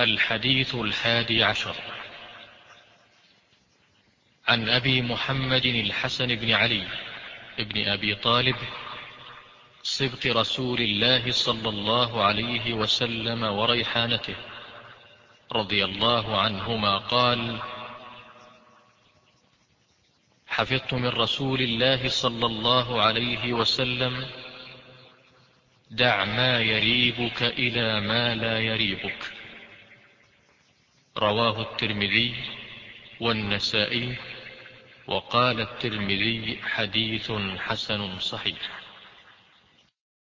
الحديث الحادي عشر. عن أبي محمد الحسن بن علي بن أبي طالب صبط رسول الله صلى الله عليه وسلم وريحانته رضي الله عنهما قال حفظت من رسول الله صلى الله عليه وسلم دع ما يريبك إلى ما لا يريبك. رواه الترمذي والنسائي وقال الترمذي حديث حسن صحيح.